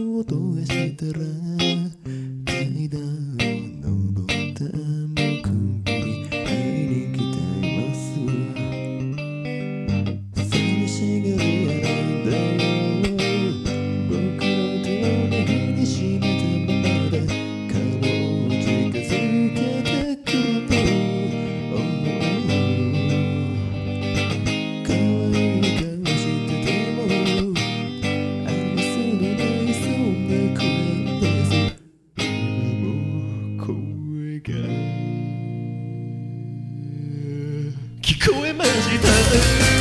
音がしたら階段。Thân!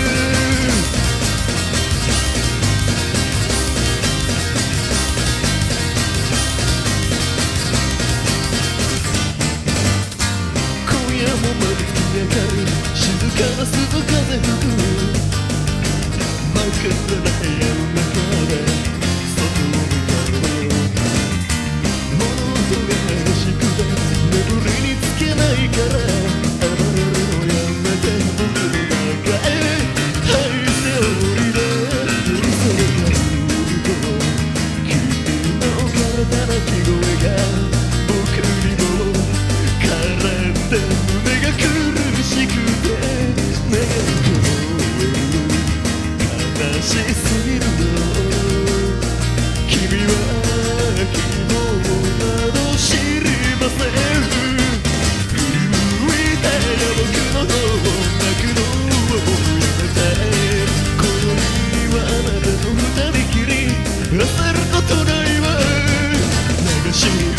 shoot.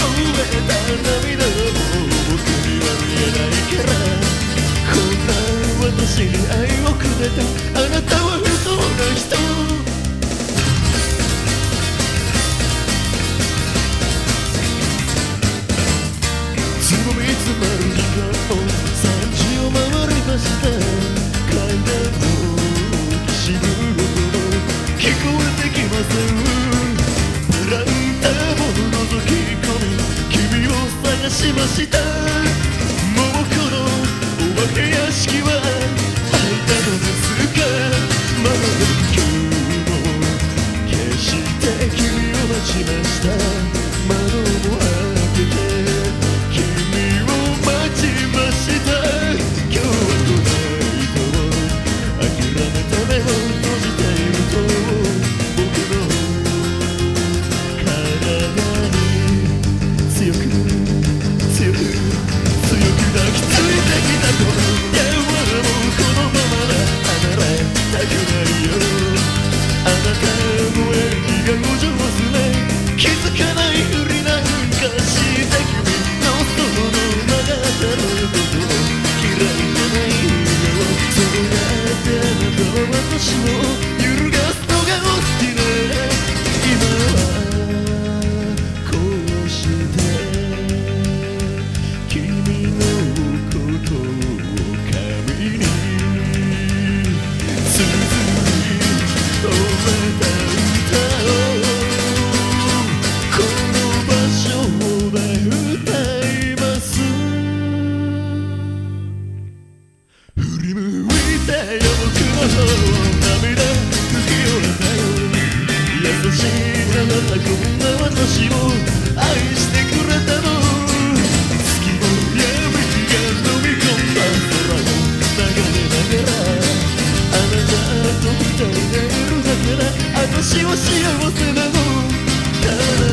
私のしいただたこんな私を愛してくれたの。月の闇が飲み込んだ空を流れながら。あなたと二人でいるだから私は幸せなの。ただ